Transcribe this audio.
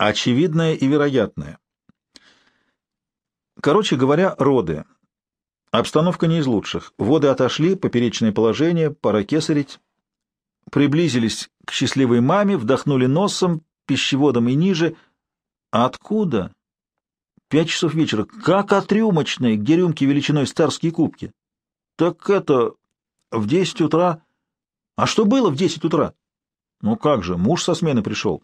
Очевидное и вероятное. Короче говоря, роды. Обстановка не из лучших. Воды отошли, поперечное положение, пора кесарить. Приблизились к счастливой маме, вдохнули носом, пищеводом и ниже. А откуда? Пять часов вечера. Как от рюмочной, где рюмки величиной старские кубки? Так это... В десять утра... А что было в десять утра? Ну как же, муж со смены пришел.